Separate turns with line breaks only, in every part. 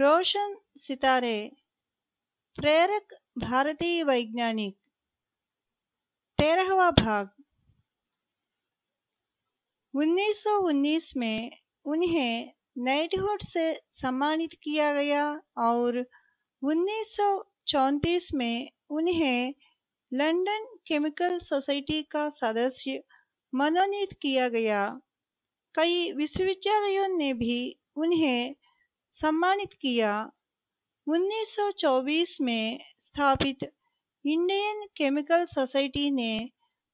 रोशन सितारे, प्रेरक भारतीय वैज्ञानिक, तेरहवा भाग। 1919 में उन्हें नाइटहुड से सम्मानित किया गया और 1934 में उन्हें लंदन केमिकल सोसाइटी का सदस्य मनोनीत किया गया। कई विश्वविद्यालयों ने भी उन्हें सम्मानित किया। 1924 में स्थापित इंडियन केमिकल सोसाइटी ने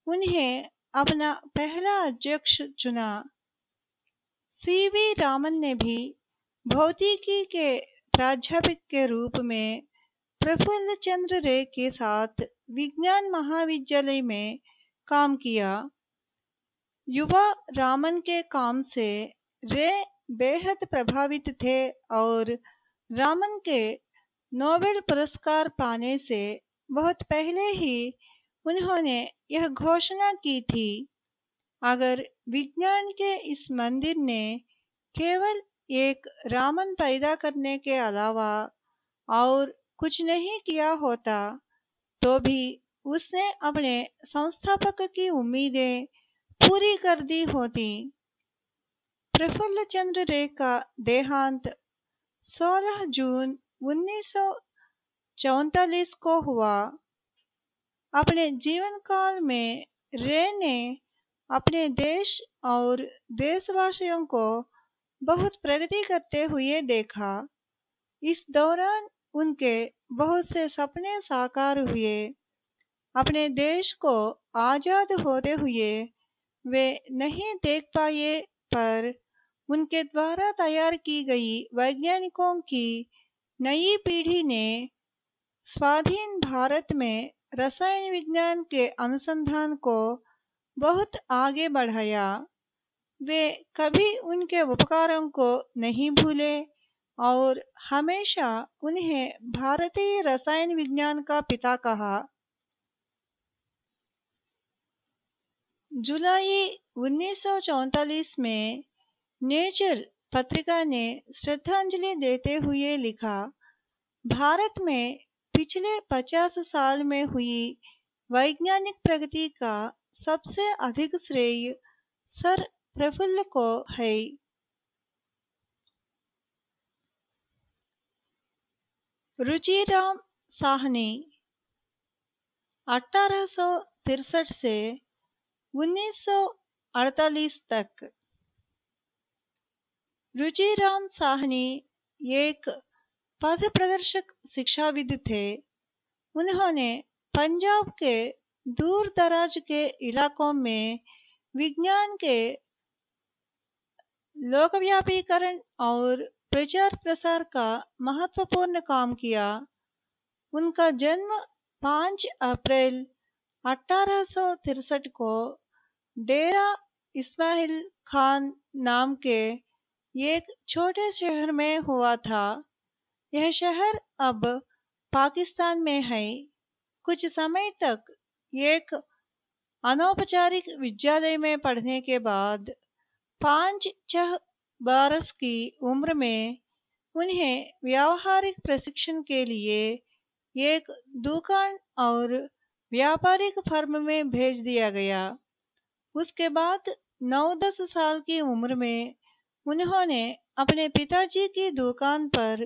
उन्हें अपना पहला अध्यक्ष चुना। सी वी रामन ने भी भौतिकी के प्राध्यापक के रूप में प्रफुल्ल चंद्र रे के साथ विज्ञान महाविद्यालय में काम किया। युवा रामन के काम से रे बेहद प्रभावित थे और रामन के नोबेल पुरस्कार पाने से बहुत पहले ही उन्होंने यह घोषणा की थी। अगर विज्ञान के इस मंदिर ने केवल एक रामन पैदा करने के अलावा और कुछ नहीं किया होता तो भी उसने अपने संस्थापक की उम्मीदें पूरी कर दी होती। प्रफुल्ल चंद्र रे का देहांत 16 जून उन्नीस को हुआ अपने जीवन काल में रे ने अपने देश और देशवासियों को बहुत प्रगति करते हुए देखा। इस दौरान उनके बहुत से सपने साकार हुए। अपने देश को आज़ाद होते हुए वे नहीं देख पाए, पर उनके द्वारा तैयार की गई वैज्ञानिकों की नई पीढ़ी ने स्वाधीन भारत में रसायन विज्ञान के अनुसंधान को बहुत आगे बढ़ाया। वे कभी उनके उपकारों को नहीं भूले और हमेशा उन्हें भारतीय रसायन विज्ञान का पिता कहा। जुलाई उन्नीस में नेचर पत्रिका ने श्रद्धांजलि देते हुए लिखा, भारत में पिछले 50 साल में हुई वैज्ञानिक प्रगति का सबसे अधिक श्रेय सर प्रफुल्ल को है। रुचिराम साहनी, अठारह से 1948 तक। रुचिराम साहनी एक पथ प्रदर्शक शिक्षाविद थे उन्होंने पंजाब के दूर दराज के इलाकों में विज्ञान के लोकव्यापीकरण और प्रचार प्रसार का महत्वपूर्ण काम किया उनका जन्म 5 अप्रैल अठारह को डेरा इस्माइल खान नाम के एक छोटे शहर में हुआ था। यह शहर अब पाकिस्तान में है। कुछ समय तक एक अनौपचारिक विद्यालय में पढ़ने के बाद पाँच छह बरस की उम्र में उन्हें व्यावहारिक प्रशिक्षण के लिए एक दुकान और व्यापारिक फर्म में भेज दिया गया। उसके बाद नौ दस साल की उम्र में उन्होंने अपने पिताजी की दुकान पर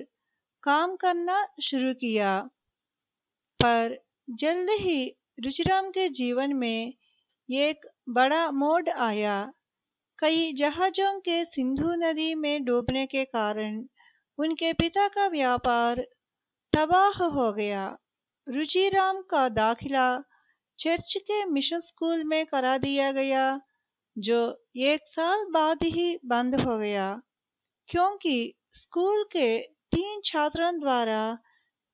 काम करना शुरू किया। पर जल्द ही रुचिराम के जीवन में एक बड़ा मोड़ आया। कई जहाज़ों के सिंधु नदी में डूबने के कारण उनके पिता का व्यापार तबाह हो गया। रुचिराम का दाखिला चर्च के मिशन स्कूल में करा दिया गया। जो एक साल बाद ही बंद हो गया, क्योंकि स्कूल के तीन छात्रों द्वारा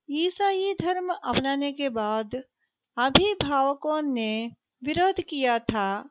ईसाई धर्म अपनाने के बाद अभिभावकों ने विरोध किया था।